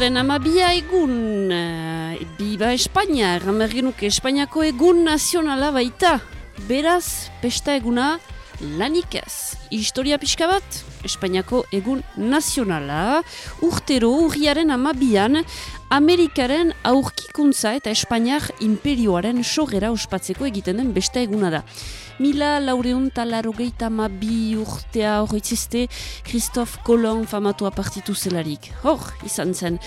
urriaren amabia egun, uh, biba Espainia, erramergenuke Espainiako egun nazionala baita. Beraz, pesta eguna lanik ez. Historia pixka bat, Espainiako egun nazionala, urtero urriaren amabian, Amerikaren aurkikuntza eta Espainiak imperioaren sogera ospatzeko egiten den beste eguna da. Mila laureun talaro geita ma bi urtea horretzizte Christophe Colomb famatua partitu zelarik. Hor, izan zen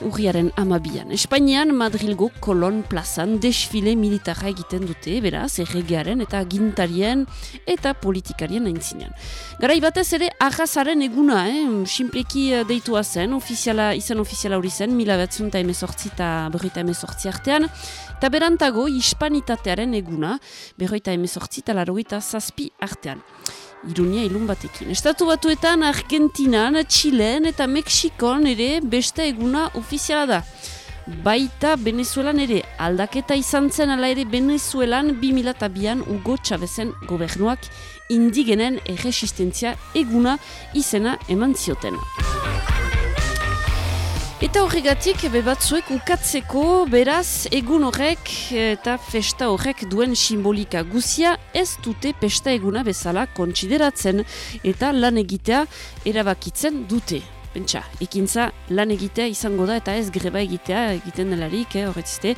urriaren amabian. Espainian Madrilgo Colón plazan desfile militarra egiten dute, beraz, erregearen eta gintarien eta politikarien aintzinean. Garai batez ere, ahazaren eguna, eh? simpleki eh, deitua zen, ofiziala, izan ofiziala hori zen, mila behatzen eta emezortzi eta berroita emezortzi artean, eta berantago hispanitatearen eguna, berroita emezortzi eta laroita zazpi artean. Irunia ilun batekin. Estatu batuetan Argentinan, Txilen eta Mexikon ere beste eguna ofiziala da. Baita Venezuelan ere aldaketa izan zen ala ere Venezuelan 2002an Hugo Chavezen gobernuak indigenen erresistentzia eguna izena eman zioten. Eta horregatik, bebatzuek ukatzeko, beraz, egun horrek eta festa horrek duen simbolika guzia ez dute pesta eguna bezala kontsideratzen eta lan egitea erabakitzen dute. Pentsa, ekintza lan egitea izango da eta ez greba egitea egiten delarik, eh, horretzite.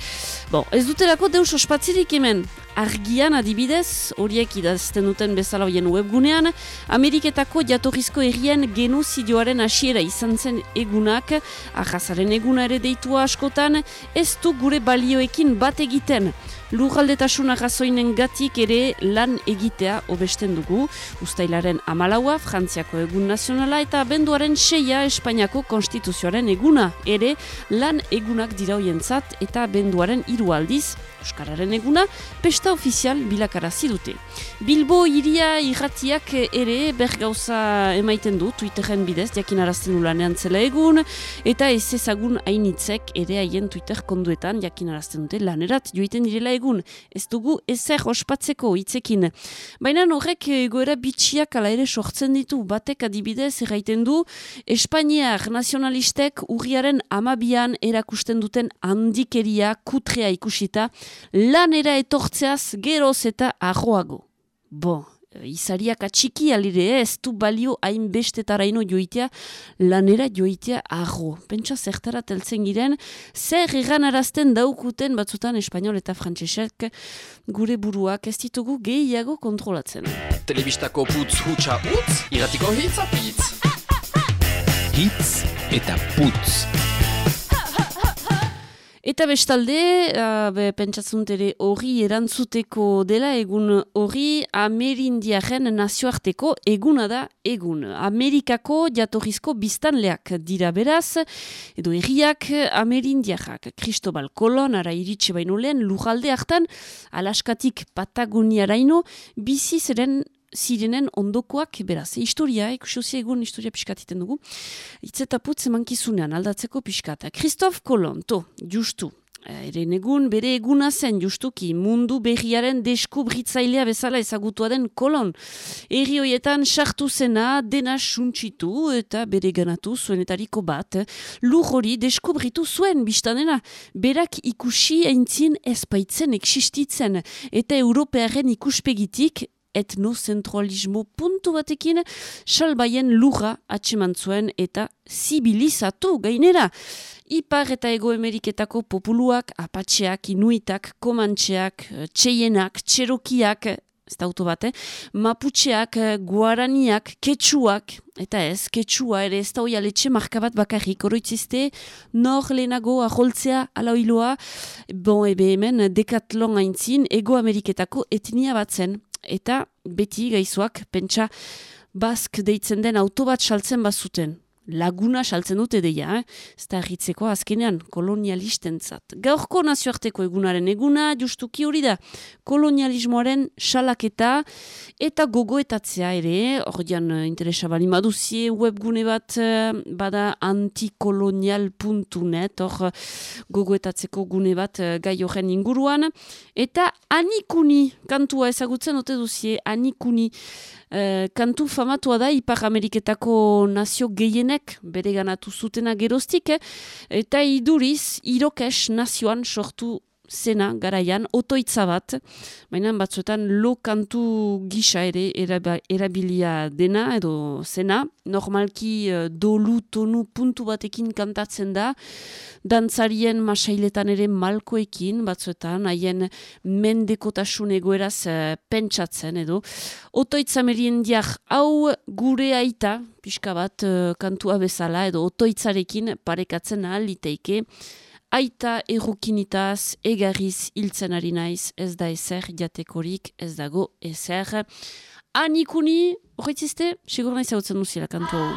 Bon, ez dutelako deus ospatzirik hemen, argian adibidez, horiek idazten duten bezala hoien webgunean, Ameriketako jatorrizko errien genozidioaren hasiera izan zen egunak, ahazaren eguna ere deitua askotan, ez du gure balioekin bat egiten. Lurraldetasuna gazoinen gatik ere lan egitea obesten dugu. Uztailaren amalaua, Frantziako egun nazionala eta benduaren seia Espainiako konstituzioaren eguna. Ere lan egunak dira hoientzat eta benduaren hiru aldiz, Euskararen eguna, pesta ofizial bilakarazi dute. Bilbo iria irratiak ere bergauza emaiten du, Twitteren bidez, jakin arazten ulanean zela egun, eta ez ezagun hainitzek ere haien Twitter konduetan jakin arazten dute lanerat joiten direla egun. Ez dugu ezer ospatzeko hitzekin. Baina horrek goera bitxiak ala ere sortzen ditu, batek adibidez erraiten du, Espainiar nazionalistek urriaren amabian erakusten duten handikeria kutrea ikusita, lanera etortzeaz geroz eta arroago. Bo, izariak atxiki alire ez du balio hainbestetaraino joitea lanera joitea arro. Pentsa zertara teltzen giren, zer egan arazten daukuten batzutan espanol eta frantzesek gure buruak ez ditugu gehiago kontrolatzen. Telebistako putz hutsa utz, iratiko hitz apitz. Hitz eta putz. Eta bestalde, uh, be, pentsatzen hori erantzuteko dela egun hori Amerindiaren nazioarteko eguna da egun. Amerikako jatorrizko biztanleak dira beraz, edo erriak Amerindiarrak. Cristobal Colon ara iritsi baino lehen lujalde hartan, alaskatik Patagoniaraino, bizi zeren zirenen ondokoak, beraz, historia, ikusiozi egun historia piskatiten dugu, itzetaputz emankizunean aldatzeko piskata. Christophe Colomb, to, justu, eren egun, bere eguna zen justuki mundu berriaren deskubritzailea bezala ezagutua den kolon. Eri hoietan sartu zena dena suntsitu eta bere ganatu zuenetariko bat. Lur hori deskubritu zuen biztanena. Berak ikusi eintzin ezpaitzen existitzen eta europearen ikuspegitik etnozentralismo puntu batekin salbaien lurra atseman zuen eta zibilizatu gainera. Ipar eta ego emeriketako populuak, apatxeak, inuitak, komantxeak, txeienak, txerokiak, ez da bat, eh? maputxeak, guaraniak, ketsuak, eta ez, ketsua ere ez da hoi aletxe markabat bakarrik, oroitzizte, nor lehenago aholtzea alaoiloa, bon ebe hemen dekatlon aintzin, ego ameriketako etnia bat zen eta beti gaizoak pentsa bask deitzen den autobat saltzen bazuten laguna saltzen dute deia, eh? ez da erritzeko azkenean kolonialisten zat. Gaurko nazioarteko egunaren eguna, justuki hori da, kolonialismoaren salaketa eta gogoetatzea ere, hor dian uh, interesa bali maduzie webgune bat uh, bada antikolonial.net, hor gogoetatzeko gune bat gai horren inguruan, eta anikuni, kantua ezagutzen ote duzie, anikuni, uh, kantu famatua da, Ipar Ameriketako nazio gehiena alemanek bere ganatu zutena geroztik, eh? eta iduriz, irokes nazioan sortu zena garaian, otoitza bat, baina batzuetan lo kantu gisa ere erabilia dena edo zena, normalki uh, dolu tonu puntu batekin kantatzen da, dantzarien masailetan ere malkoekin, batzuetan, haien mendekotasun egoeraz uh, pentsatzen edo. Otoitza merien diak hau gure aita, pixka bat uh, kantua bezala edo otoitzarekin parekatzen ahal liteike, Aita errukinitaz, egarriz hiltzen ari naiz, ez da ezer jatekorik, ez dago ezer. Anikuni, horretzizte, sigur nahi zautzen duzila kantu hau.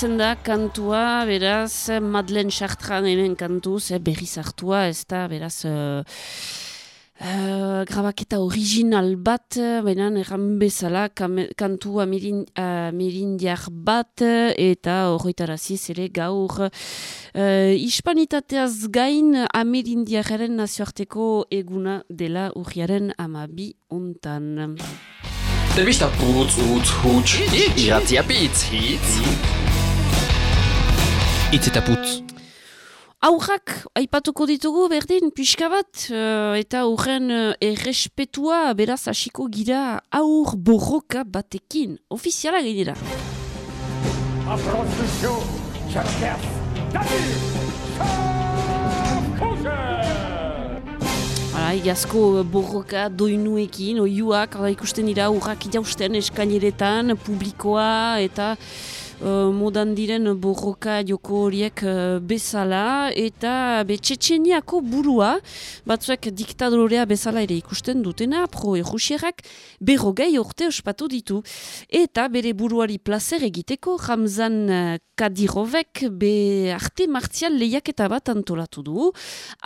Deitzen da kantua, beraz, Madeleine Chartran hemen kantuz, eh, berri zartua, ez da, beraz, uh, uh, grabaketa original bat, baina erran bezala, kantua mirindiak bat, eta horretaraziz ere gaur, uh, hispanitateaz gain, amirindiakaren nazioarteko eguna dela urriaren amabi untan. Telebista putz, utz, huts, iratzia pitz, hitz. Itz eta putz. Aurrak, aipatuko ditugu berdin, pixka bat, uh, eta horren uh, errespetua beraz hasiko gira aur borroka batekin. Ofiziala gainera. Bai, egiazko borroka doinuekin, oiuak, ikusten dira, urrak jausten eskaineretan, publikoa eta uh, modan diren borroka joko horiek uh, bezala eta be Txetxeniako burua batzuek diktadorea bezala ere ikusten dutena pro erusierak berrogei orte ospatu ditu eta bere buruari placer egiteko Ramzan uh, Kadirovek be arte martzial lehiaketa bat antolatu du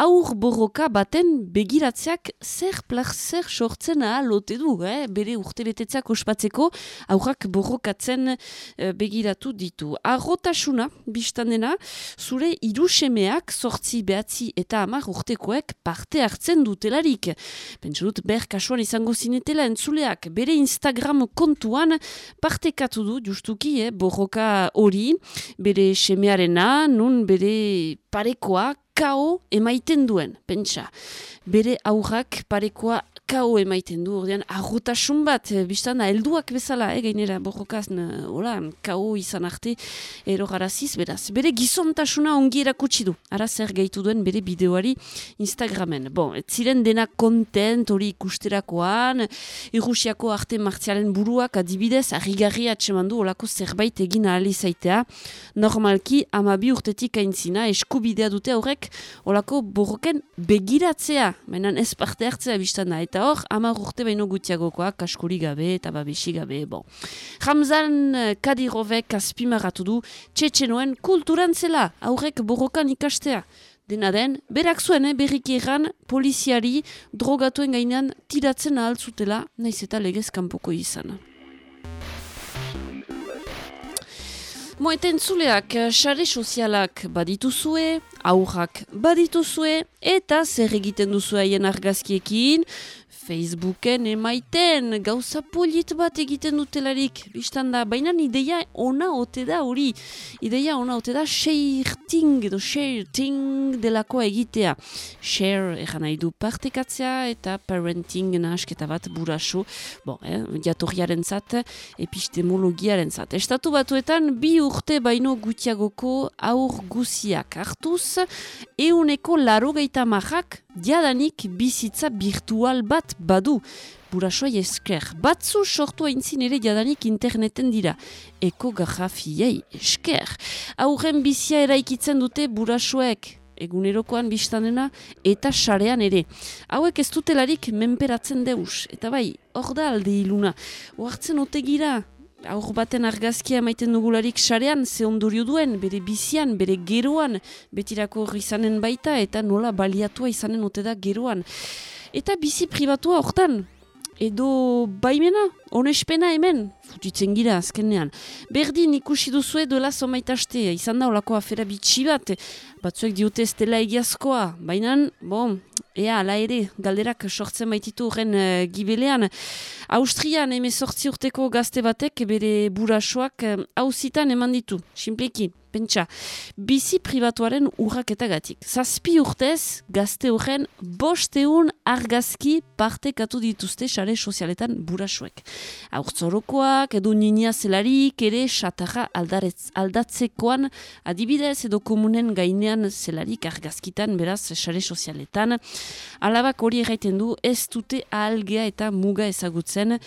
aur borroka baten begiratzeak zer placer sortzen ahalote du eh? bere urte betetzeak ospatzeko aurrak borrokatzen uh, begiratu aipatu ditu. Arrotasuna, biztanena, zure irusemeak, sortzi behatzi eta amar urtekoek parte hartzen dutelarik. Pentsa dut, ber kasuan izango zinetela entzuleak, bere Instagram kontuan partekatu du, justuki, eh, borroka hori, bere semearena, nun bere parekoa, kao emaiten duen, pentsa. Bere aurrak parekoa kao emaiten du, ordean, arrotasun bat, e, biztan da, elduak bezala, e, gainera, borrokaz, hola, kao izan arte, ero garaziz, beraz. Bere gizontasuna ongi erakutsi du, ara zer gaitu duen bere bideoari Instagramen. Bon, ziren dena kontent hori ikusterakoan, Irusiako arte martzialen buruak adibidez, harrigarri atseman du, olako zerbait egin ahalizaitea, normalki, amabi urtetik aintzina, eskubidea dute horrek, olako borroken begiratzea, mainan ez parte hartzea biztan da, eta hor, amar urte baino gutiagokoa, kaskuri gabe eta babesi gabe, bon. Ramzan eh, Kadirovek azpimarratu du, txetxenoen kulturantzela, aurrek borrokan ikastea. Dena den, berak zuen, eh, berriki erran, poliziari drogatuen gainean tiratzen ahal naiz eta legez kanpoko izan. Moeten zuleak, xare sozialak badituzue, aurrak badituzue, eta zer egiten duzu haien argazkiekin, Facebooken emaiten gauza polit bat egiten dutelarik. Biztan da, baina ideia ona ote da hori. Ideia ona ote da sharing edo sharing delakoa egitea. Share egan nahi du partekatzea eta parenting nahasketa bat buraso. Bon, eh, jatorriaren zat epistemologiaren zat estatu batuetan bi urte baino gutiagoko aur guziak hartuz euneko laro gaita marrak Diadanik bizitza virtual bat badu, burasoi esker. Batzu sortu aintzin ere jadanik interneten dira. Eko gajafiei esker. Aurren bizia eraikitzen dute burasoek, egunerokoan biztanena, eta sarean ere. Hauek ez dutelarik menperatzen deus. Eta bai, hor da alde iluna. Oartzen otegira, aur baten argazkia maiten dugularik sarean, ze ondorio duen, bere bizian, bere geroan, betirako izanen baita, eta nola baliatua izanen ote da geroan. Eta bizi pribatua hortan, edo baimena, onespena hemen, futitzen gira azkenean. Berdin ikusi duzu edo lazo maitaste, izan da olako afera bitxi bat, batzuek diote ez dela egiazkoa, baina, bon, ea, ala ere, galderak sortzen baititu horren uh, gibelean. Austrian, emezortzi urteko gazte batek, bere burasoak hauzitan uh, eman ditu, simpleki pentsa, bizi pribatuaren urraketagatik. Zazpi urtez, gazte horren bosteun argazki partekatu dituzte sare sozialetan burasuek. Aurtzorokoak, edo ninia zelarik, ere xatarra aldatzekoan adibidez edo komunen gainean zelarik argazkitan, beraz, sare sozialetan. Alabak hori erraiten du, ez dute ahalgea eta muga ezagutzen,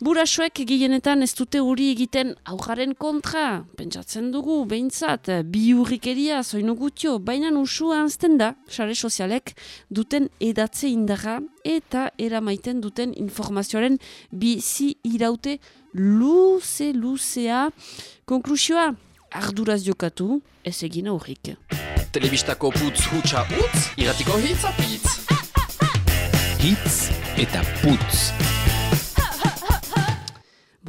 Burasoek gehienetan ez dute hori egiten aujaren kontra, pentsatzen dugu, behintzat, bi hurrikeria, zoinu gutio, baina usua anzten da, sare sozialek duten edatze indarra eta eramaiten duten informazioaren bizi iraute luze, luzea. Konklusioa, arduraz jokatu, ez egin aurrik. Telebistako putz hutsa utz, iratiko hitz apitz. Hitz eta putz.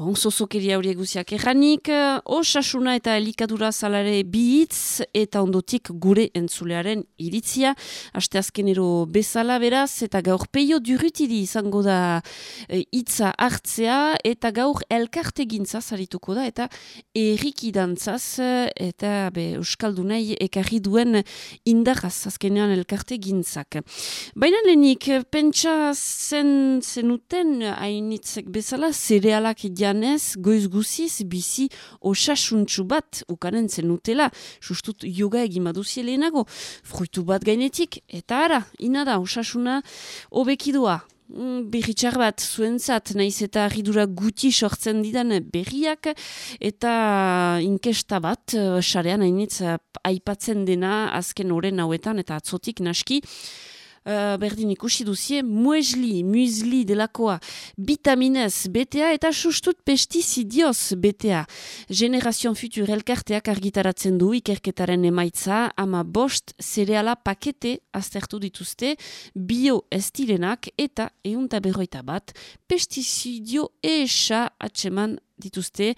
Bon, zozokeria hori eguziak erranik, osasuna eta elikadura zalare bihitz eta ondotik gure entzulearen iritzia. Aste azkenero bezala beraz eta gaur peio durutiri izango da e, hitza hartzea eta gaur elkarte gintza zarituko da eta erriki dantzaz eta be, Euskaldunai ekarri duen indarraz azkenean elkarte gintzak. Baina lehenik, pentsa zen zenuten hainitzek bezala, zerealak ja ez, goiz guziz, bizi osasuntxu bat ukanen zenutela, sustut yoga egin baduzie lehenago, fruitu bat gainetik, eta ara, ina da, osasuna obekidua. Mm, berritxar bat zuentzat naiz eta ridura guti sortzen didan berriak. Eta inkesta bat eh, sarean hainitz aipatzen dena azken oren hauetan eta atzotik naski Uh, berdin ikusi duzie, muesli, muesli delakoa, vitaminez BTA eta sustut pestizidioz BTA. Generazion Futur elkarteak argitaratzen du ikerketaren emaitza, ama bost zereala pakete aztertu dituzte, bio estilenak eta eunta berroita bat, pestizidio esa atseman dituzte,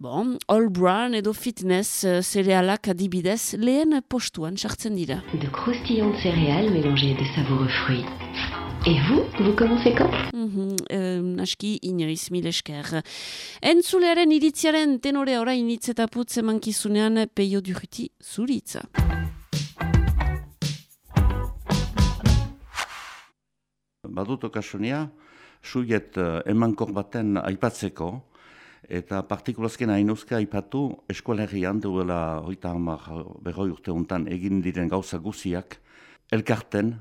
bon, all brown edo fitness uh, cerealak adibidez lehen postuan sartzen dira. De croustillants céréales mélangées de savoureux fruits. Et vous, vous commencez quand? Mm -hmm, euh, Naski inoiz mil esker. Entzulearen iritziaren tenore orain hitz eta putz emankizunean peio duruti zuritza. Badut okasunia, suiet uh, emankor baten aipatzeko, eta partikulazken hainuzka aipatu eskualerian duela hoita hamar berroi urte untan egin diren gauza guziak elkarten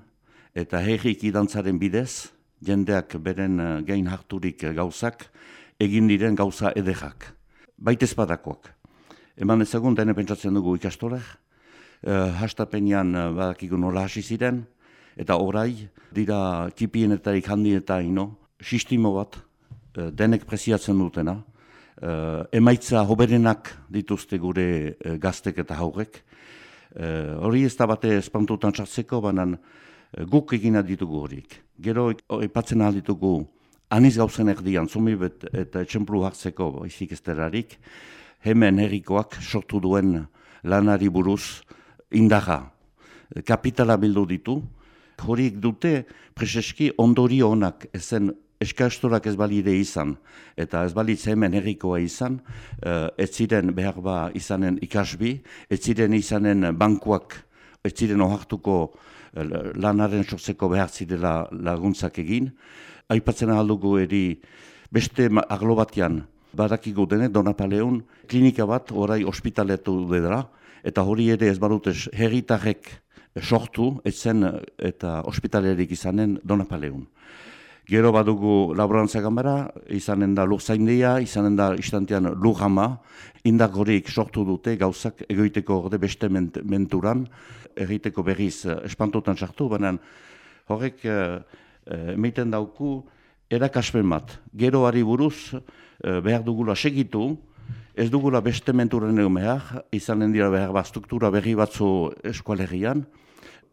eta herrik idantzaren bidez, jendeak beren uh, gain harturik gauzak, egin diren gauza edekak. Baitez badakoak. Eman ezagun dene pentsatzen dugu ikastolek, uh, hastapenean uh, badakigu nola hasi ziren, eta orai dira kipienetarik handieta ino, sistimo bat, uh, denek preziatzen dutena, emaitza hoberenak dituzte gure uh, gaztek eta haurek. Uh, hori ez da bate espantutan txartzeko, banan guk egina ditugu horik. Gero epatzen ahal ditugu aniz gauzen erdian, zumibet eta etxemplu hartzeko izik esterarik, hemen herrikoak sortu duen lanari buruz indaga. Kapitala bildu ditu, horik dute preseski ondori honak ezen eskastorak ez balide izan, eta ez balitz hemen herrikoa izan, uh, ez ziren behar ba izanen ikasbi, ez ziren izanen bankuak, ez ziren ohartuko uh, lanaren sortzeko behar zidela laguntzak egin. Aipatzen aldugu eri beste aglo batean, badakigu dene, Donapaleun, klinika bat orai ospitaletu dela, eta hori ere ez badute herritarrek sortu, etzen eta ospitalerik izanen Donapaleun. Gero badugu laborantza gambara, izanen da lur zaindia, izanen da istantean lur hama, indak horik sortu dute gauzak egoiteko orde beste ment menturan, egiteko berriz eh, espantotan sartu, baina horrek uh, uh, dauku erakaspen bat. Gero ari buruz uh, behar dugula segitu, ez dugula beste menturan egon behar, izanen dira behar bat struktura berri batzu eskualerian,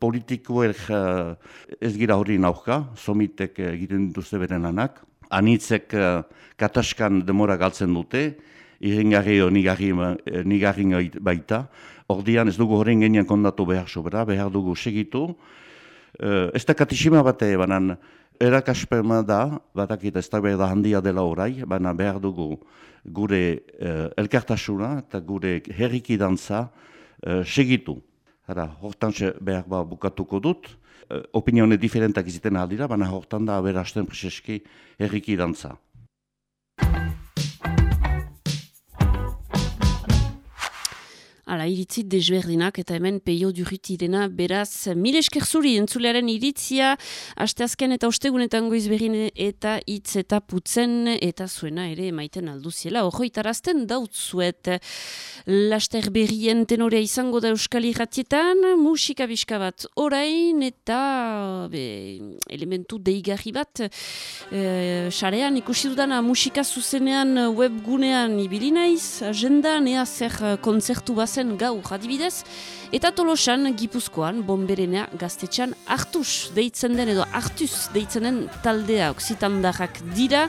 politikoek uh, ez gira hori nauka, somitek uh, egiten dituzte beren anak, anitzek uh, kataskan demora galtzen dute, irringarri o nigarri, baita, ordian ez dugu horren genian kondatu behar sobera, behar dugu segitu, ez da katisima bate, banan, erakaspema da, batakita ez da handia dela orai, baina behar dugu gure uh, elkartasuna eta gure herrikidantza uh, segitu. Hara, hortan behar ba bukatuko dut, e, opinione diferentak iziten aldira, baina hortan da aberasten preseski erriki dantza. Hala, iritzit dezberdinak eta hemen peio durriti dena, beraz, mil esker zuri entzulearen iritzia, asteazken eta ostegunetan goiz berrin eta hitz eta putzen eta zuena ere maiten alduziela. Hoi tarazten dautzuet, laster berrien tenorea izango da euskal irratietan, musika biska bat orain eta be, elementu deigarri bat, e, xarean ikusi dudana musika zuzenean webgunean ibilinaiz, agendan ea zer konzertu bat zen gau jadibidez, eta tolosan gipuzkoan bomberenea gaztetxan hartuz deitzen den edo hartuz deitzen den taldea oksitandarrak dira,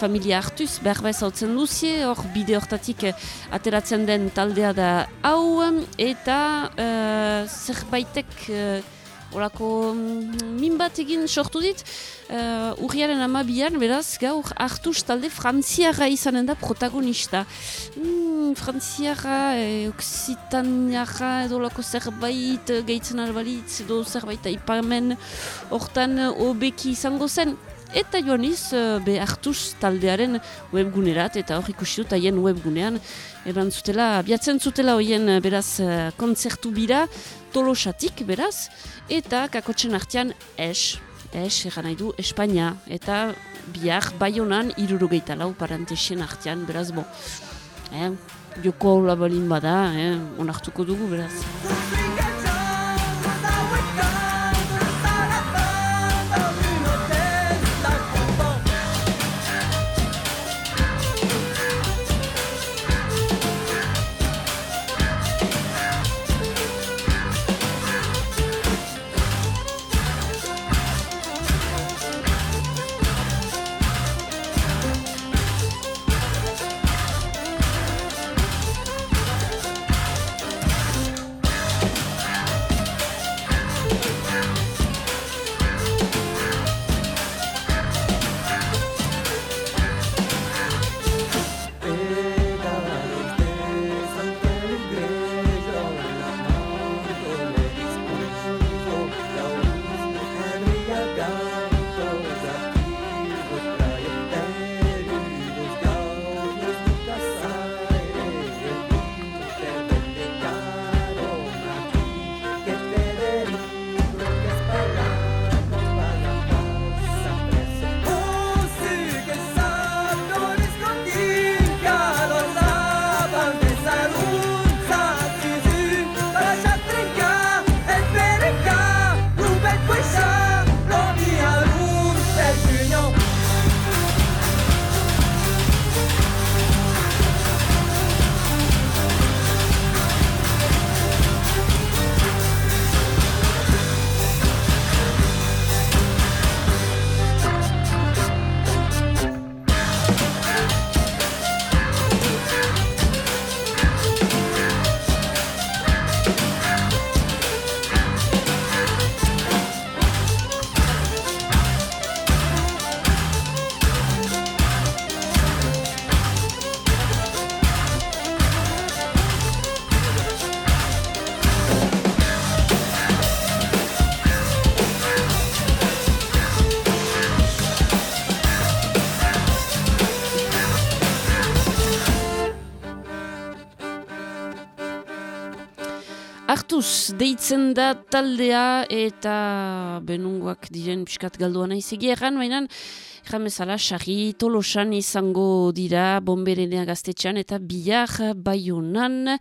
familia hartuz, behar behar zautzen duzie, hor bide hortatik ateratzen den taldea da hau, eta uh, zerbaitek... Uh, Olako mm, min bat egin sortu dit, uh, urriaren amabian, beraz, gaur hartuz talde frantziara izanen da protagonista. Mm, frantziara, eh, oksitaniara, edo lako zerbait, gehitzen albalitz, edo zerbait aipamen, hortan obeki izango zen. eta joaniz be hartuz taldearen webgunerat eta hor ikusi dut haien webgunean eban zutela, biatzen zutela hoien beraz kontzertu bira tolosatik beraz eta kakotzen artean es es egan nahi du Espainia eta bihar baionan irurogeita lau parantesien artean beraz bo eh, joko hau labalin bada eh, onartuko dugu beraz deitzen da taldea eta benungoak diren piskat galduan aizegi erran, baina Jamezala, sarri tolosan izango dira bomberenea gaztetxan eta bihar baionan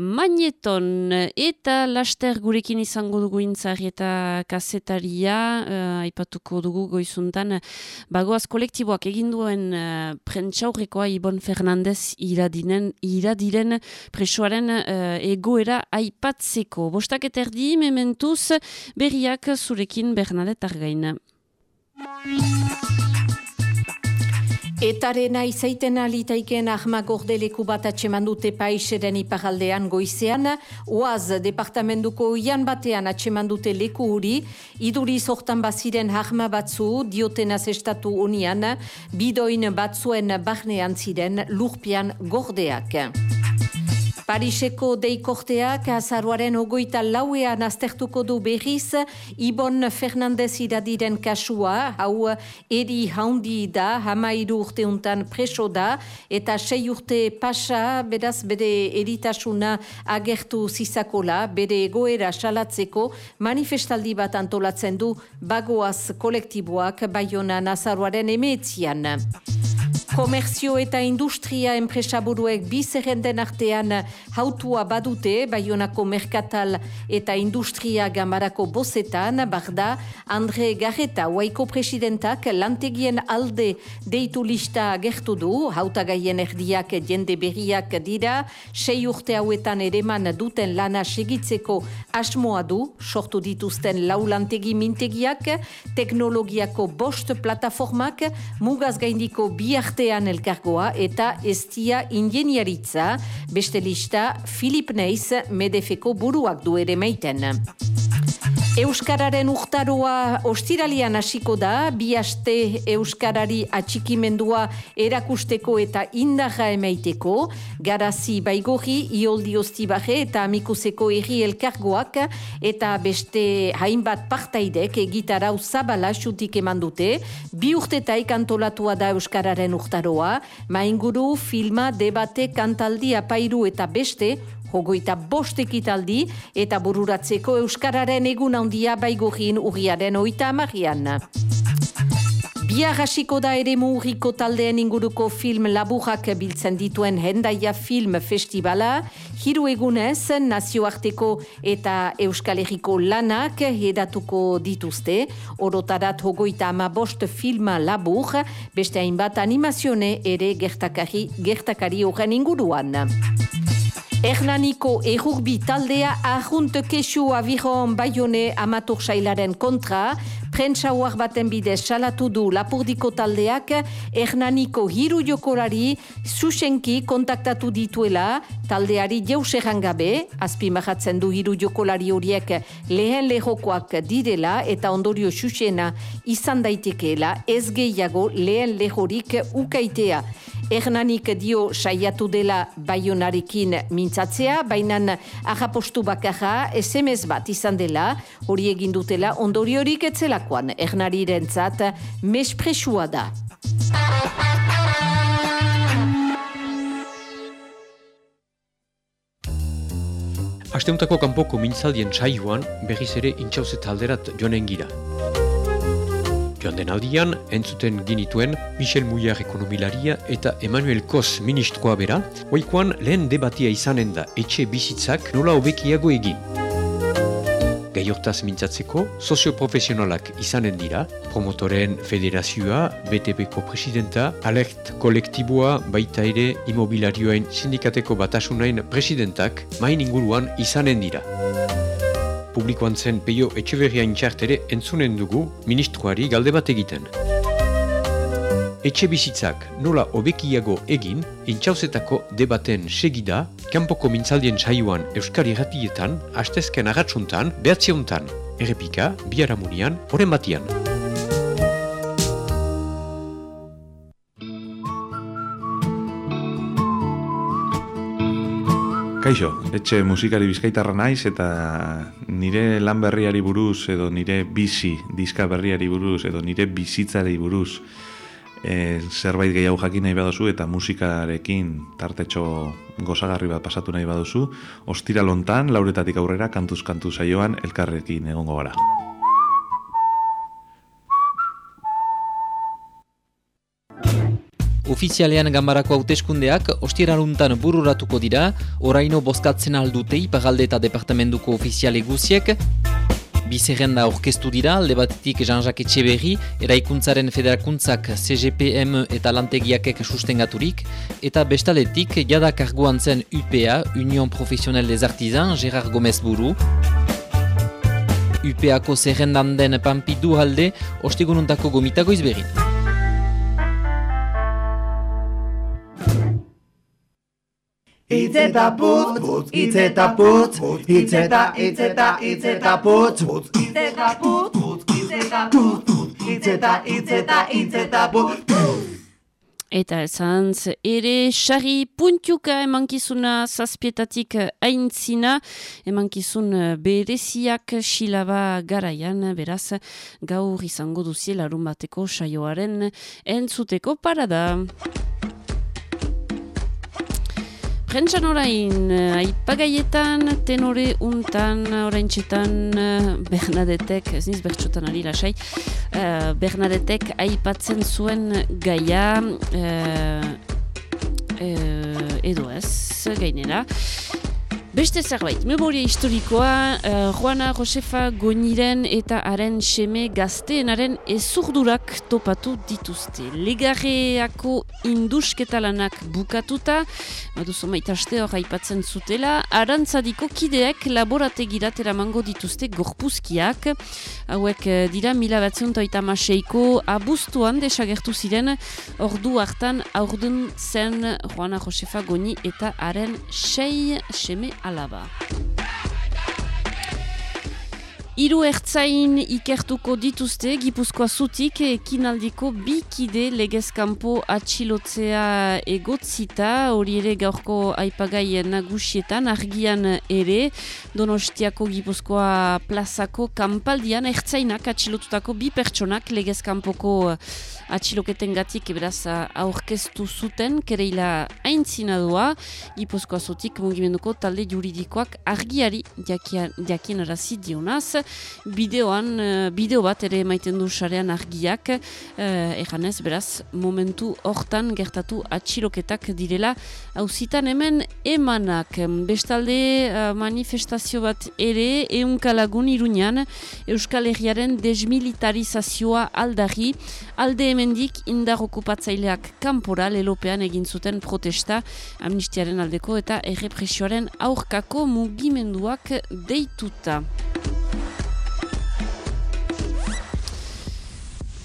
magneton eta laster gurekin izango dugu intzari eta kasetaria uh, aipatuko dugu goizuntan bagoaz kolektiboak eginduen uh, prentsaurrekoa Ibon Fernandez iradinen, iradiren presoaren uh, egoera aipatzeko. Bostak eterdi, mementuz, berriak zurekin Bernadette Argaina. Etarena izaiten alitaiken ahma gordeleku bat atxemandute paiseren iparaldean goizean, oaz departamentuko ian batean atxemandute leku huri, iduri sortan baziren ahma batzu diotenaz estatu unian, bidoin batzuen barnean ziren lurpian gordeak. Pariseko deikorteak azaruaren ogoita lauean aztertuko du berriz Ibon Fernandez iradiren kasua, hau eri haundi da, hamairu urte untan preso da, eta sei urte pasa, beraz bere eritasuna agertu zizakola, bere egoera salatzeko manifestaldi bat antolatzen du bagoaz kolektiboak baionan azaruaren emetzian. Komerzio eta industria enpresaburuek bizerrenden artean hautua badute, Bayonako Merkatal eta Industria Gamarako bozetan, barda, Andre Garreta, waiko presidentak, lantegien alde deitu lista gertu du, hautagaien erdiak jende berriak dira, sei urte hauetan ereman duten lana segitzeko asmoa du, sortu dituzten lau lantegi mintegiak, teknologiako bost plataformak, mugaz gaindiko bi arte artean elkargoa eta estia ingeniaritza, beste lista Filip Neiz medefeko buruak du ere meiten. Euskararen urtaroa ostiralian hasiko da, bi aste Euskarari atxikimendua erakusteko eta indarra emaiteko, garazi baigorri, ioldi ostibaje eta amikuseko erri elkargoak eta beste hainbat partaidek egitarau zabala xutik eman dute, bi urtetaik antolatua da Euskararen urtaroa, mainguru, filma, debate, kantaldi, apairu eta beste, Hogoita bost ekitaldi eta bururatzeko Euskararen egun handia baigorin urriaren oita amagian. Biar hasiko da ere muurriko taldeen inguruko film laburrak biltzen dituen Hendaia Film Festivala, hiru egunez nazioarteko eta Euskal Herriko lanak hedatuko dituzte, orotarat hogoita ama bost filma labur, beste hainbat animazione ere gertakari, gertakari horren inguruan. Hernaniko errugbi taldea ahunt kesu abiron baione amatur sailaren kontra, prentsa baten bidez salatu du lapurdiko taldeak Hernaniko hiru jokorari susenki kontaktatu dituela taldeari jeuseran gabe, azpi mahatzen du hiru jokolari horiek lehen lehokoak direla eta ondorio susena izan daitekeela ez gehiago lehen lehorik ukaitea. Hernanik dio saiatu dela baionarekin mintzatzea, baina ahapostu bakarra SMS bat izan dela, hori egin dutela ondoriorik etzelakoan Hernariren zat mespresua da. Asteuntako kanpoko mintzaldien saioan berriz ere intxauzet alderat joanen gira. Joan den aldian, entzuten ginituen Michel Mouillard ekonomilaria eta Emmanuel Kos ministroa bera, oikoan lehen debatia izanen da etxe bizitzak nola hobekiago egin. Gaiortaz mintzatzeko, sozioprofesionalak izanen dira, promotoren federazioa, BTP-ko presidenta, alert kolektiboa, baita ere imobilarioain sindikateko batasunain presidentak, main inguruan izanen dira publikoan zen peio etxeberria intxartere entzunen dugu ministroari galde bat egiten. Etxe bizitzak nola obekiago egin, intxauzetako debaten segida, kanpoko mintzaldien saioan Euskari ratietan, hastezken agatsuntan, behatzeuntan, errepika, biaramunian, horren batian. Kaixo, etxe musikari bizkaitarra naiz eta nire lan berriari buruz edo nire bizi diska berriari buruz edo nire bizitzari buruz e, zerbait gehiago jakin nahi baduzu eta musikarekin tartetxo gozagarri bat pasatu nahi baduzu, ostira lontan, lauretatik aurrera, kantuz kantu saioan elkarrekin egongo gara. Ofizialean gambarako hauteskundeak ostiraruntan bururatuko dira, oraino bozkatzen aldute ipagalde eta departamentuko ofiziale guziek, Bizerrenda orkestu dira, alde batetik Jean-Jacques Etxeberri, eraikuntzaren federakuntzak CGPM eta lantegiakek sustengaturik, eta bestaletik jada karguan zen UPA, Union Profesional des Artisans, Gerard Gomez Buru. UPA-ko zerrendan den pampidu alde, ostegununtako gomitago izberin. Itzeta putz, putz, itzeta putz, itzeta, itzeta, itzeta putz, itzeta putz, itzeta putz, itzeta, itzeta, itzeta putz. Eta ezantz, ere xarri puntiuka emankizuna zazpietatik aintzina, emankizun bereziak silaba garaian, beraz, gaur izango duziela bateko saioaren entzuteko parada. Prentsan orain, uh, aipagaietan, tenore untan, orain txetan, uh, Bernadetek, ez niz bertxotan ari lasai, uh, Bernadetek aipatzen zuen gaia, uh, uh, edo ez, gainera, Beste zerbait, memoria historikoa, uh, Juana Josefa Goniren eta haren seme gazteenaren ezurdurak topatu dituzte. Legarreako indusketalanak bukatuta, baduzo maitaste hor haipatzen zutela, arantzadiko kideek laborategirat eramango dituzte gorpuzkiak. Hauek uh, dira mila batzion toita maseiko abuztuan desagertu ziren, ordu hartan aurdun zen Juana Josefa Goni eta haren sei seme I love her. Hiru ertzain ikertuko dituzte, Gipuzkoa zutik, ekinaldiko bikide legezkampo atxilotzea egotzita, hori ere gaurko aipagai nagusietan, argian ere, Donostiako Gipuzkoa plazako kampaldian, ertzainak atxilotutako bi pertsonak legezkampoko atxiloketen gatik eberaz aurkeztu zuten, kereila aintzina doa, Gipuzkoa zutik mugimenduko talde juridikoak argiari jakin arazi dionaz, bideoan, uh, bideo bat ere maiten du sarean argiak, uh, beraz, momentu hortan gertatu atxiloketak direla, hauzitan hemen emanak, bestalde uh, manifestazio bat ere, eunkalagun iruñan, Euskal Herriaren desmilitarizazioa aldari, alde hemendik indar okupatzaileak kanpora lelopean egin zuten protesta. Amnistiaren aldeko eta errepresioaren aurkako mugimenduak deituta.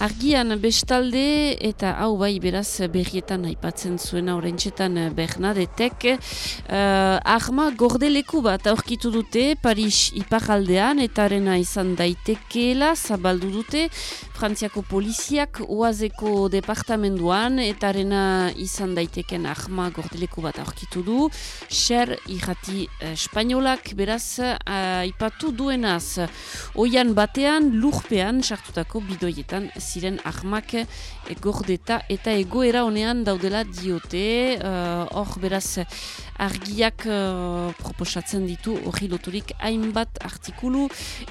Argian bestalde eta hau bai beraz berrietan aipatzen zuena orentxetan Bernadetek. Uh, arma gordeleku bat aurkitu dute Paris iparaldean eta arena izan daitekeela zabaldu dute Frantziako poliziak oazeko departamenduan eta arena izan daiteken ahma gordeleku bat aurkitu du. Xer irrati eh, espainolak beraz eh, aipatu duenaz. Oian batean lurpean sartutako bidoietan ziren ahmak eh, gordeta eta egoera honean daudela diote. Hor uh, beraz argiak uh, proposatzen ditu hori loturik hainbat artikulu.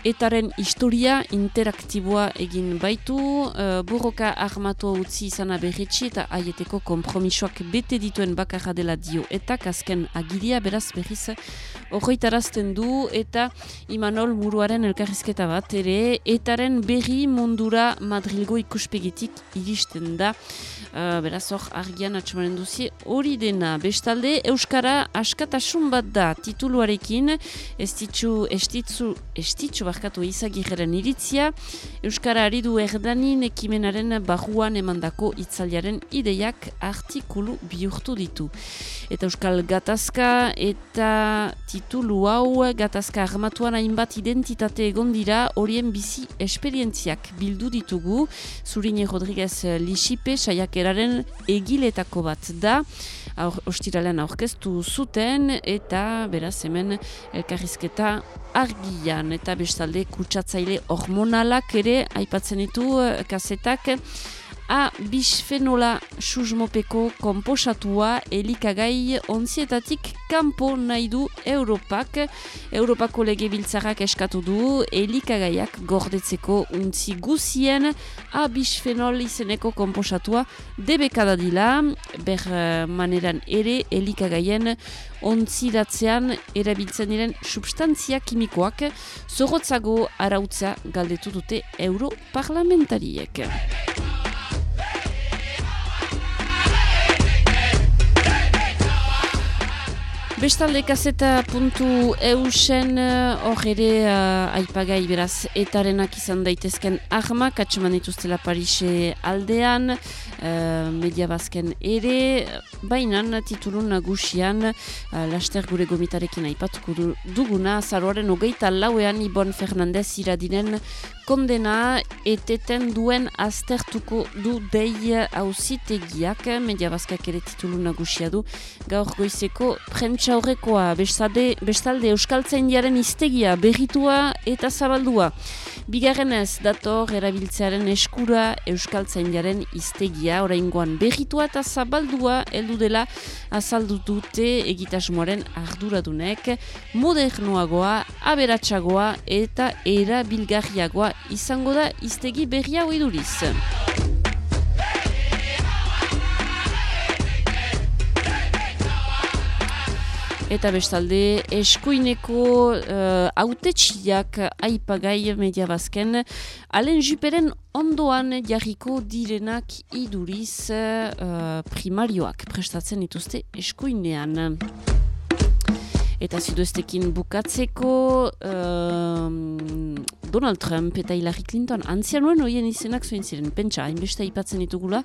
Etaren historia interaktiboa egin baitu. Uh, burroka armatua utzi izana berretxi eta aieteko kompromisoak bete dituen bakarra dela dio. Eta kasken agiria beraz berriz horretarazten du. Eta Imanol Muruaren elkarrizketa bat ere etaren berri mundura Madrilgo ikuspegitik iristen da. Uh, beraz hor argian atxamanen duzi hori dena. Bestalde Euskara askatasun bat da tituluarekin estitzu estitzu estitzu barkatu izagirren iritzia Euskara ari du erdanin ekimenaren barruan emandako itzaliaren ideiak artikulu bihurtu ditu. Eta Euskal Gatazka eta titulu hau Gatazka armatuan hainbat identitate egon dira horien bizi esperientziak bildu ditugu. Zurine Rodriguez Lixipe saiakeraren egiletako bat da aur, ostiralean aurkeztu zuten eta beraz hemen elkarrizketa argian. Eta bestalde kutsatzaile hormonalak ere aipatzen ditu eh, kasetak A bisfenola susmopeko komposatua elikagai onzietatik kanpo nahi du Europak. Europako lege biltzarrak eskatu du elikagaiak gordetzeko untzi guzien A bisfenol izeneko komposatua debekada dila. Ber eh, maneran ere elikagaien ontzidatzean erabiltzen diren substantzia kimikoak zorrotzago arautza galdetu dute Europarlamentariek. Bestalde kaseta puntu eusen eh, hor ere uh, aipagai beraz etarenak izan daitezken ahmak atseman dituztela Parise aldean uh, media bazken ere bainan titulun nagusian uh, laster gure gomitarekin aipatuko duguna zaroaren hogeita lauean Ibon Fernandez iradinen kondena eteten duen aztertuko du dei hausitegiak media bazkak ere titulu nagusia du. Gaur goizeko prentsa horrekoa bestalde, bestalde euskaltzen jaren iztegia berritua eta zabaldua. Bigarren ez dator erabiltzearen eskura euskaltzen jaren iztegia oraingoan berritua eta zabaldua heldu dela azaldu dute egitasmoaren arduradunek modernoagoa, aberatsagoa eta erabilgarriagoa izango da iztegi berria oiduriz. Eta bestalde, eskuineko uh, autetxiak aipagai media bazken, alen juperen ondoan jarriko direnak iduriz uh, primarioak prestatzen dituzte eskuinean. Eta ziduestekin bukatzeko uh, Donald Trump eta Hillary Clinton antzian nuen oien izenak zuen ziren, pentsa, hainbeste aipatzen ditugula.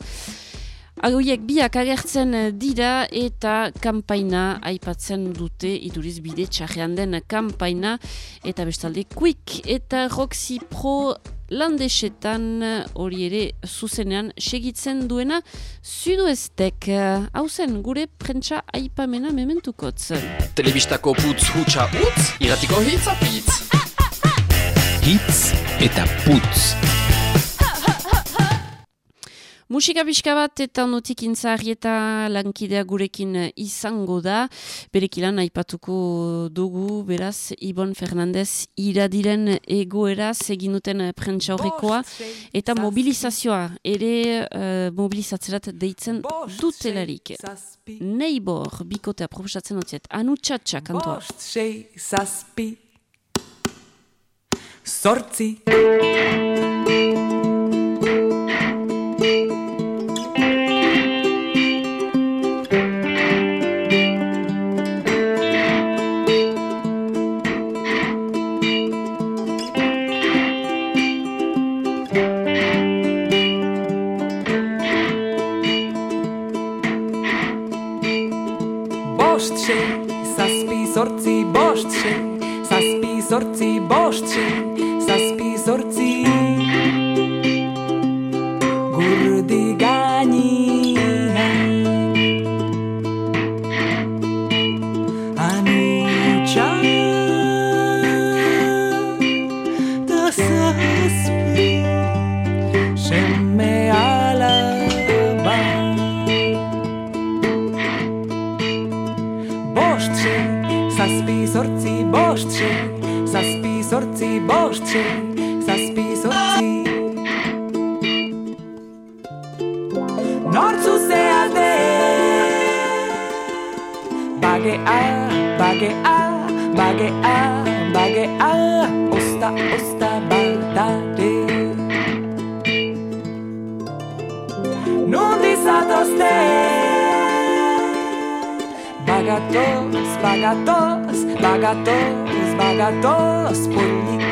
Agoiek biak agertzen dira eta kanpaina aipatzen dute iduriz bide txarrean den kanpaina eta bestalde Quick eta Roxy Pro landesetan hori ere zuzenean segitzen duena zuduestek. Hau zen, gure prentsa aipamena mementukotz. Telebistako putz hutsa utz, iratiko hitz apitz. Hitz eta putz. Musika pixka bat eta notik intzari eta lankidea gurekin izango da. Berekilan aipatuko dugu, beraz, Ibon Fernandez iradiren egoeraz egin duten prentsa horrekoa eta mobilizazioa ere uh, mobilizatzerat deitzen dutelarik. Neibor, bikotea proposatzen dutziet, anu txatxa kantoa. Bost, sei, zazpi, sortzi. Bost, sei, zazpi, sortzi, bost, sei, zazpi, sortzi, bost, sei, zazpi, sortzi. Sortzi, bost, sei, zazpi, sortzi, bost, sei, zazpi, sortzi. Nortzu zeate Bagea, bagea, bagea, bagea Osta, osta, baldare Nundi zatozte Bagatoz, bagatoz, bagatoz, bagatoz Poliki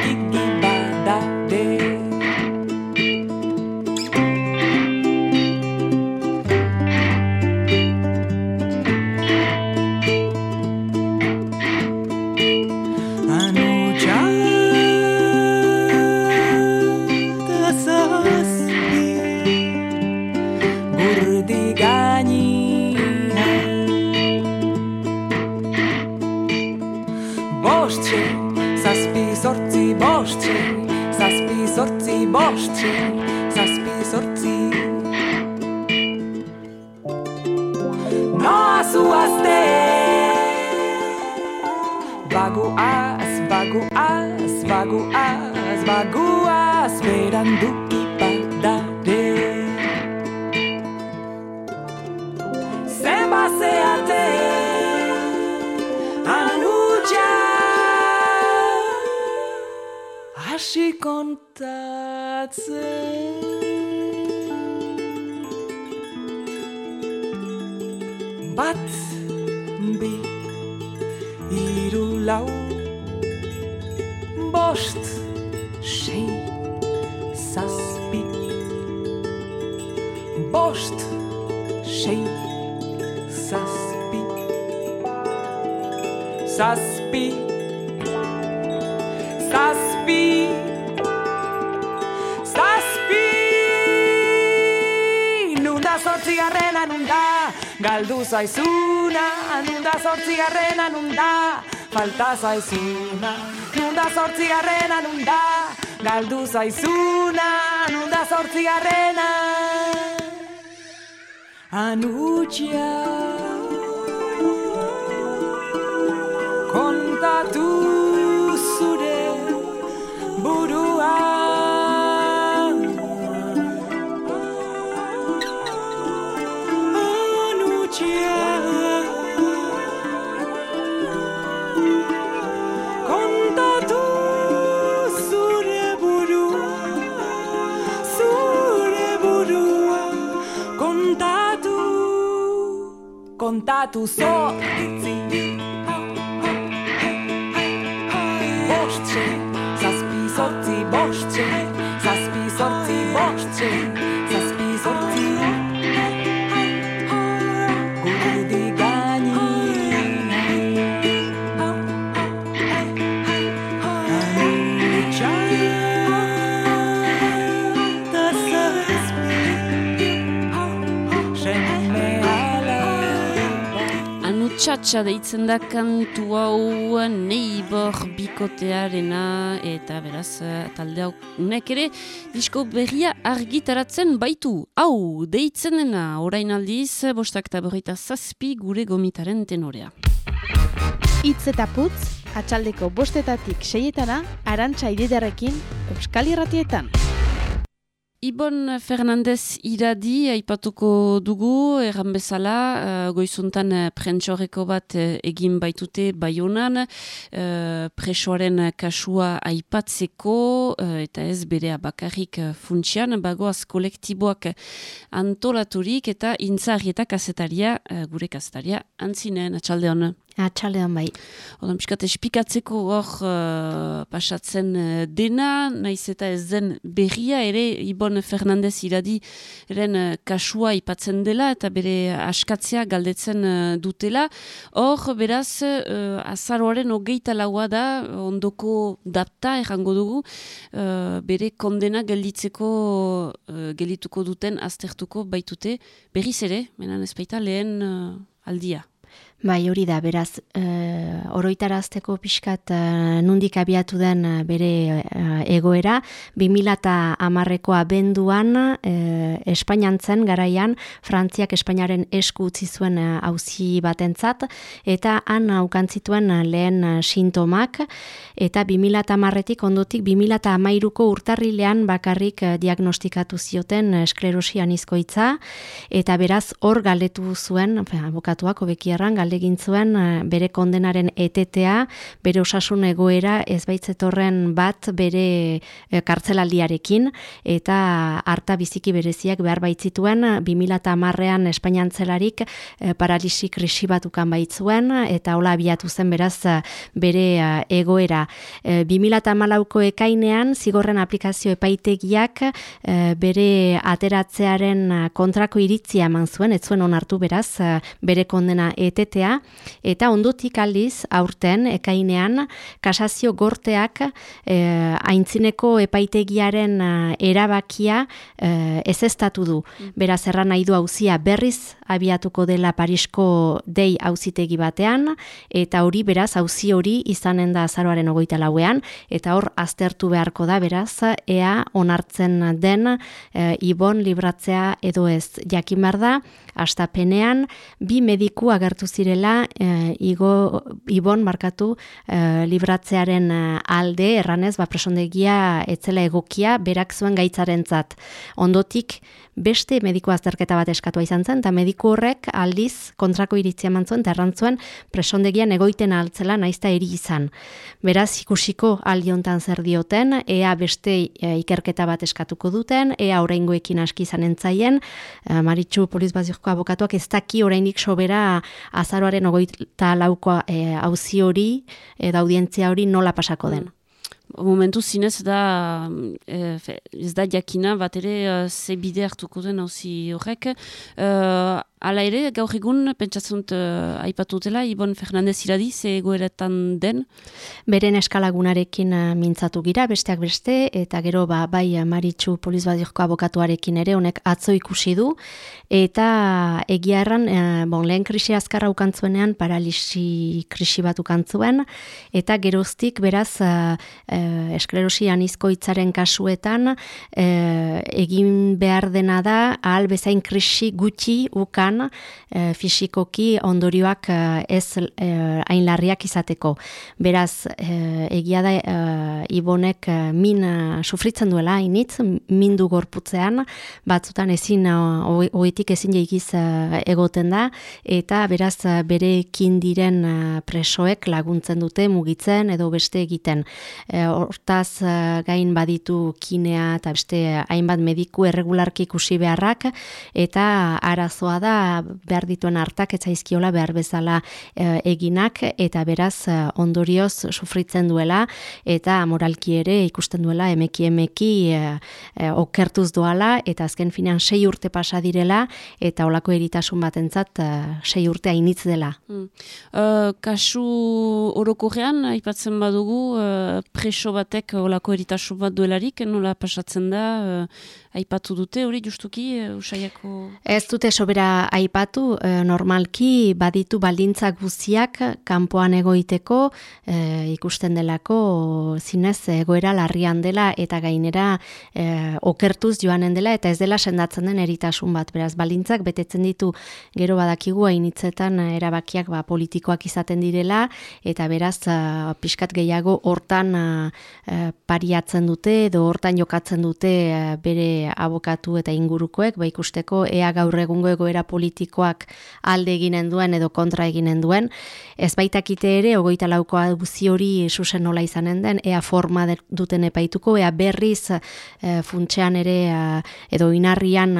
sei, zazpi sortzi. Noa zuazte Bagoaz, bagoaz, bagoaz, bagoaz Beranduki badade Zenba zeate Anutxa Hasi kontatzen Bat, bi, iru lau Bost, sei, zazpi Bost, sei, zazpi Zazpi Zazpi Galdu zaizuna Nunda sortzi garrena nunda. Falta zaizuna Nunda sortzi garrena nunda. Galdu zaizuna Nunda sortzi garrena Anutxia na tú sok. Božče, zaspí sorci, božče, zaspí sorci, božče. Muchatxa deitzen da kantu hau neibor bikotearena eta beraz talde hau unek ere disko berria argitaratzen baitu. Hau, deitzen dena orain aldiz, bostak eta berreita zazpi gure gomitaren tenorea. Itz eta putz, atxaldeko bostetatik seietana, arantxa ididarekin, Euskal Irratietan. Ibon Fernandez iradi aipatuko dugu, erran bezala, uh, goizuntan uh, bat uh, egin baitute baionan, presoaren kasua aipatzeko, eta ez berea bakarrik funtsian, bagoaz kolektiboak antolaturik eta intzari eta kasetaria, uh, gure kasetaria, antzinen, atxalde hona. Atxalean bai. Odan, piskat, espikatzeko hor uh, pasatzen uh, dena, naiz eta ez den berria ere, Ibon Fernandez iradi eren uh, kasua ipatzen dela eta bere askatzea galdetzen dutela. Hor, beraz, uh, azaroaren hogeita laua da, ondoko dapta errango dugu, bere kondena gelditzeko geldituko duten aztertuko baitute berriz ere, menan ez baita lehen aldia. Bai, hori da, beraz, e, oroitarazteko pixkat e, nundik abiatu den e, bere e, egoera, 2000 amarrekoa benduan, e, Espainian zen garaian, Frantziak Espainiaren esku utzi zuen hauzi batentzat, eta han aukantzituen lehen sintomak, eta 2000 amarretik ondotik 2000 amairuko urtarrilean bakarrik diagnostikatu zioten esklerosian izkoitza, eta beraz hor galdetu zuen, abokatuak obekiarran, galde egin zuen eh, bere kondenaren etetea, bere osasun egoera ez baitzetorren bat bere e, kartzelaldiarekin eta harta biziki bereziak behar baitzituen 2010ean Espainian zelarik e, paralisi krisi batukan baitzuen eta hola abiatu zen beraz bere egoera. E, 2014ko ekainean zigorren aplikazio epaitegiak bere ateratzearen kontrako iritzia eman zuen, ez zuen onartu beraz bere kondena etetea eta ondotik aldiz aurten ekainean kasazio gorteak eh, aintzineko epaitegiaren eh, erabakia eh, ez estatu du. Mm. Beraz erran nahi du hauzia berriz abiatuko dela Parisko dei hauzitegi batean eta hori beraz hauzi hori izanen da azaroaren ogoita lauean eta hor aztertu beharko da beraz ea onartzen den e, ibon libratzea edo ez jakin behar da astapenean bi mediku agertu zirela e, igo, ibon markatu e, libratzearen eh, alde erranez ba presondegia etzela egokia berak zuen gaitzarentzat. Ondotik beste mediku azterketa bat eskatua izan zen, eta mediku horrek aldiz kontrako iritzia mantzuen, eta errantzuen presondegian egoiten altzela naizta eri izan. Beraz, ikusiko aldiontan zer dioten, ea beste e, ikerketa bat eskatuko duten, ea oraingoekin aski izan entzaien, e, Maritxu Polizbazioko abokatuak ez daki orainik sobera azaroaren ogoita lauko hauzi e, hori, edo audientzia hori nola pasako den momentu zinez da e, ez da jakina bat ere uh, ze bide hartuko den hauzi horrek. Hala ere, gaur egun, pentsatzunt uh, aipatutela, Ibon Fernandez iradi, ze egoeretan den? Beren eskalagunarekin mintzatu gira, besteak beste, eta gero ba, bai Maritxu Polizbadioko abokatuarekin ere, honek atzo ikusi du, eta egia erran, uh, bon, lehen krisi azkarra ukantzuenean, paralisi krisi bat ukantzuen, eta geroztik, beraz, uh, uh, esklerosian izkoitzaren kasuetan, uh, egin behar dena da, ahal bezain krisi gutxi ukan e, fisikoki ondorioak e, ez e, ainlarriak izateko. Beraz, e, egia da e, ibonek e, min sufritzen duela initz, mindu gorputzean, batzutan ezin, oetik ezin jaikiz egoten da, eta beraz bere diren presoek laguntzen dute mugitzen edo beste egiten. Hortaz gain baditu kinea eta beste hainbat mediku erregularki ikusi beharrak, eta arazoa da behar dituen hartak etzaizkiola behar bezala e, eginak eta beraz eh, ondorioz sufritzen duela eta moralki ere ikusten duela emeki emeki e, okertuz doala eta azken finean sei urte pasa direla eta olako eritasun batentzat e, sei urte hainitz dela. Hmm. kasu orokorrean, aipatzen badugu, preso batek olako eritasun bat duelarik, nola pasatzen da, aipatu dute, hori justuki, usaiako? Ez dute sobera aipatu e, normalki baditu baldintza guztiak kanpoan egoiteko e, ikusten delako zinez egoera larrian dela eta gainera e, okertuz joanen dela eta ez dela sendatzen den eritasun bat. Beraz, baldintzak betetzen ditu gero badakigu hainitzetan erabakiak ba, politikoak izaten direla eta beraz pixkat gehiago hortan pariatzen dute edo hortan jokatzen dute bere abokatu eta ingurukoek ba ikusteko ea gaur egungo egoera politikoak alde eginen duen edo kontra eginen duen. Ez baitakite ere, ogoita lauko aduzi hori susen nola izanen den, ea forma duten epaituko, ea berriz e, funtsean ere edo inarrian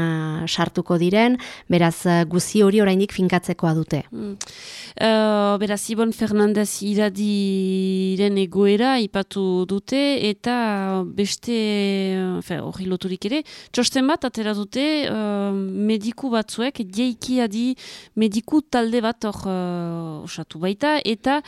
sartuko diren, beraz guzi hori oraindik finkatzekoa dute. Mm. Uh, beraz, Ibon Fernandez iradiren egoera ipatu dute eta beste hori loturik ere, txosten bat atera dute uh, mediku batzuek, jeiki adi mediku talde bat hor uh, osatu baita, eta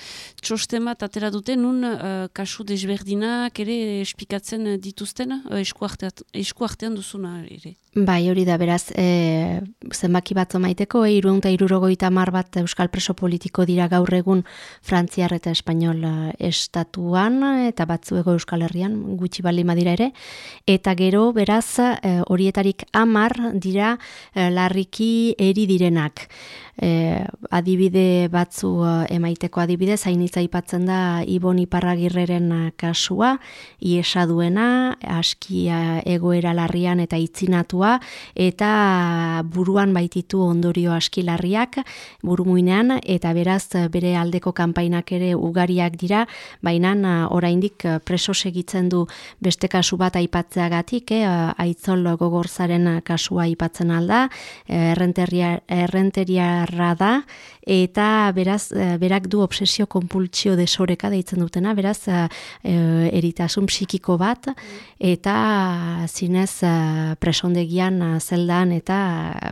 txosten bat atera dute nun uh, kasu desberdinak ere espikatzen dituzten, uh, esku, artean, duzuna ere. Bai, hori da, beraz, e, zenbaki bat zomaiteko, e, iruan eta irurogoita mar bat Euskal Preso politiko dira gaur egun Frantziar eta Espainol estatuan, eta batzuego Euskal Herrian, gutxi bali madira ere, eta gero, beraz, e, horietarik amar dira e, larriki eri direnak e, adibide batzu e, emaiteko adibide, zainitza ipatzen da Ibon Iparragirreren e, kasua, iesa duena, askia egoera larrian eta itzinatua, eta buruan baititu ondorio askilarriak burumuinean, eta beraz bere aldeko kanpainak ere ugariak dira, baina oraindik preso segitzen du beste kasu bat aipatzeagatik, eh, aitzol gogorzaren kasua aipatzen alda, errenteria, errenteria da eta beraz eh, berak du obsesio konpultsio desoreka deitzen dutena, beraz e, eritasun psikiko bat. Eta zinez presondegian zeldan eta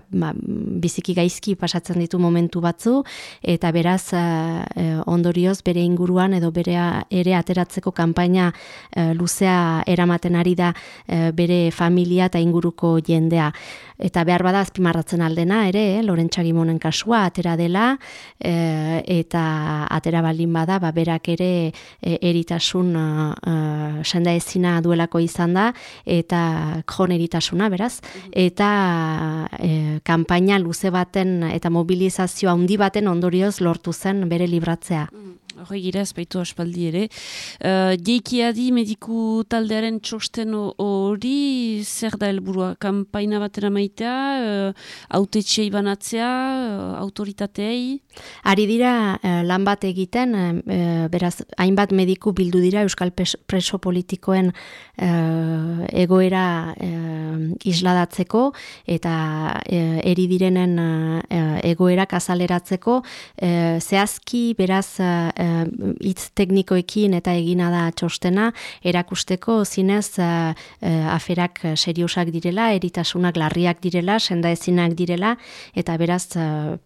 ba, biziki gaizki pasatzen ditu momentu batzu. Eta beraz ondorioz bere inguruan edo bere ere ateratzeko kanpaina luzea eramaten ari da bere familia eta inguruko jendea. Eta behar bada azpimarratzen aldena ere, eh, Lorentxagimonen kasua atera dela e, eta atera baldin bada, ba, berak ere e, eritasun e, senda ezina duelako izan da eta jon eritasuna, beraz, eta e, kanpaina luze baten eta mobilizazioa handi baten ondorioz lortu zen bere libratzea. Horre gira ez baitu aspaldi ere. Uh, Jeikiadi mediku taldearen txosten hori zer da helburua Kampaina batera maitea, uh, autetxei banatzea, uh, autoritateei? Ari dira uh, lan bat egiten, uh, beraz, hainbat mediku bildu dira Euskal preso politikoen egoera isladatzeko eta eri direnen egoerak azaleratzeko. Zehazki, beraz, hitz teknikoekin eta egina da txostena erakusteko zinez aferak seriosak direla, eritasunak larriak direla, senda ezinak direla eta beraz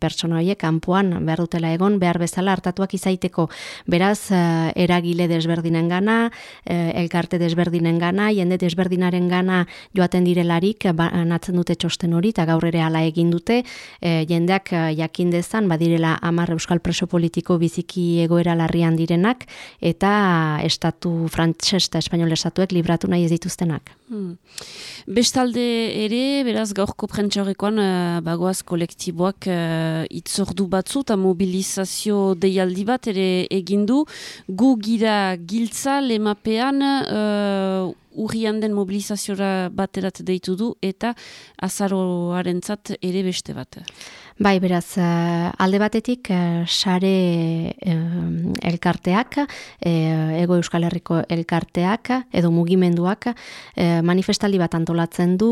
pertsona horiek kanpoan behar dutela egon behar bezala hartatuak izaiteko. Beraz uh, eragile desberdinen gana, elkarte desberdinen gana, jende desberdinaren gana joaten direlarik ba, natzen dute txosten hori eta gaur ere hala egin dute jendeak uh, jakin dezan badirela amar euskal preso politiko biziki egoera larrian direnak eta estatu frantses eta espainol estatuek libratu nahi ez dituztenak. Hmm. Bestalde ere, beraz gaurko prentxaurrekoan uh, bagoaz kolektiboak uh, itzordu batzu eta mobilizazio deialdi bat ere egindu. Gu gira giltza lemapean uh, urrian den mobilizaziora baterat deitu du eta azaroaren ere beste bat. Bai, beraz, uh, alde batetik, uh, sare uh, elkarteak, ego euskal herriko elkarteak, edo mugimenduak, manifestaldi bat antolatzen du,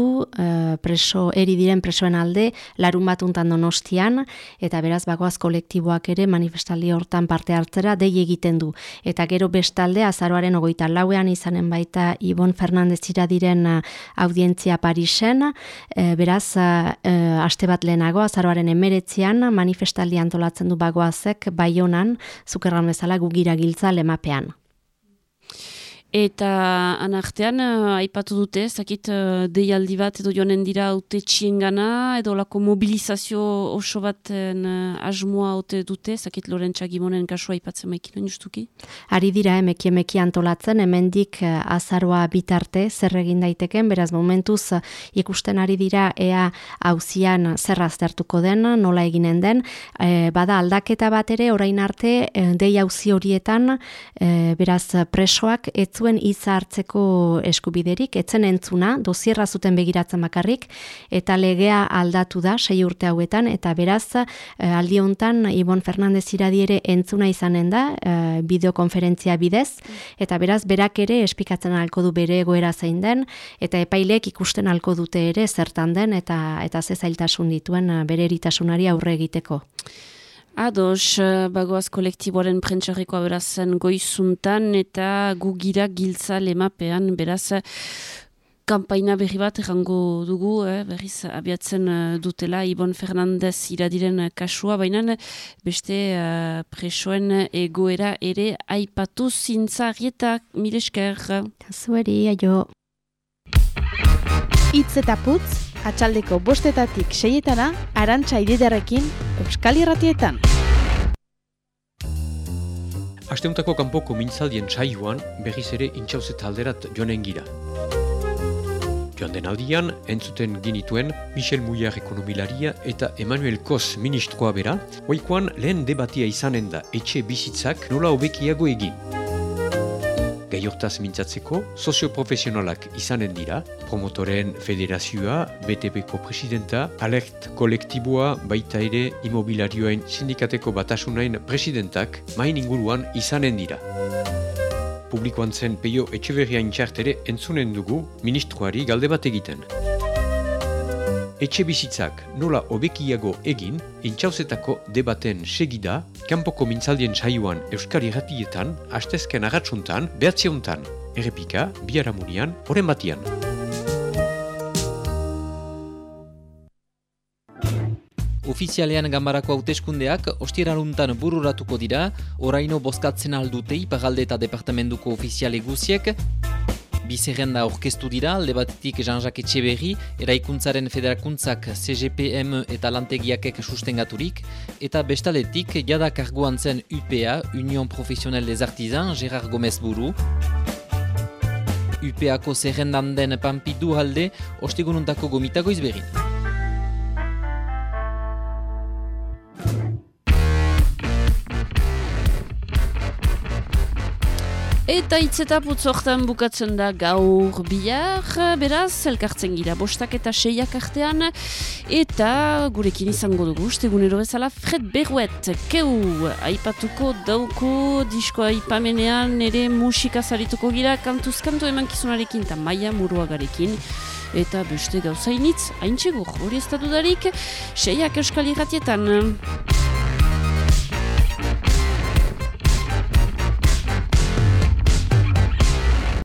preso, eri diren presoen alde, larun bat untan donostian, eta beraz, bagoaz kolektiboak ere manifestaldi hortan parte hartzera, dei egiten du. Eta gero bestalde, azaroaren ogoita lauean izanen baita, Ibon Fernandez diren uh, audientzia Parisen, beraz, aste bat lehenago, azaroaren emeretzean manifestaldi antolatzen du bagoazek baionan, zukerran bezala gugira giltza lemapean. Eta anartean, uh, aipatu dute, zakit uh, deialdi bat edo joanen dira haute gana, edo lako mobilizazio oso baten uh, asmoa haute dute, zakit Lorentza Gimonen kasua aipatzen maikin, justuki? Ari dira, emeki emeki antolatzen, hemendik uh, azaroa bitarte, zer egin daiteken, beraz momentuz ikusten ari dira ea hauzian zer aztertuko den, nola eginen den, e, bada aldaketa bat ere, orain arte, dei hauzi horietan, e, beraz presoak etzuen iza hartzeko eskubiderik, etzen entzuna, dozierra zuten begiratzen bakarrik, eta legea aldatu da, sei urte hauetan, eta beraz, e, aldi hontan Ibon Fernandez iradiere entzuna izanen da, e, bideokonferentzia bidez, eta beraz, berak ere espikatzen alko du bere egoera zein den, eta epailek ikusten alko dute ere zertan den, eta eta ze zailtasun dituen bere eritasunari aurre egiteko. Ados, eh, bagoaz kolektiboaren prentsarrikoa berazen goizuntan eta gugira giltza lemapean beraz kampaina berri bat errango dugu, eh, berriz abiatzen uh, dutela Ibon Fernandez iradiren kasua, baina beste uh, presoen egoera ere aipatu zintzarietak milesker. Zueri, aio. Itz eta putz, atxaldeko bostetatik seietana, arantxa ididarekin, Euskal Irratietan. Asteuntako kanpoko mintzaldien saioan berriz ere intxauzet alderat joanen gira. Joan den aldian, entzuten ginituen Michel Mouillard ekonomilaria eta Emmanuel Kos ministroa bera, oikoan lehen debatia izanen da etxe bizitzak nola hobekiago egin gaiortaz mintzatzeko, sozioprofesionalak izanen dira, promotoren federazioa, BTPko presidenta, alert kolektiboa, baita ere imobilarioain sindikateko batasunain presidentak, main inguruan izanen dira. Publikoan zen peio etxeberriain txartere entzunen dugu ministroari galde bat egiten etxe bizitzak nola hobekiago egin, intxauzetako debaten segida, kanpoko mintzaldien saioan Euskari ratietan, astezken agatsuntan, behatzeuntan, errepika, biaramunian, horren batian. Ofizialean gambarako hauteskundeak ostiraruntan bururatuko dira, oraino bozkatzen aldutei pagalde eta departamentuko ofiziale guziek, Bizerrenda orkestu dira, alde batetik Jean-Jacques Etxeberri, eraikuntzaren federakuntzak CGPM eta lantegiakek sustengaturik, eta bestaletik jada karguan zen UPA, Union Profesional des Artisans, Gerard Gomez Buru. UPA-ko zerrendan den pampidu alde, ostegununtako gomitago izberin. Eta itzeta putzortan bukatzen da gaur bihar, beraz, elkartzen gira bostak eta seiak artean, eta gurekin izango dugu, ustegunero bezala, Fred Berruet, keu, aipatuko dauko, diskoa aipamenean, ere musika zarituko gira, kantuzkanto eman kizunarekin, eta maia muruagarekin, eta beste gauzainitz, hain txegur, hori ez da dudarik, seiak euskal irratietan.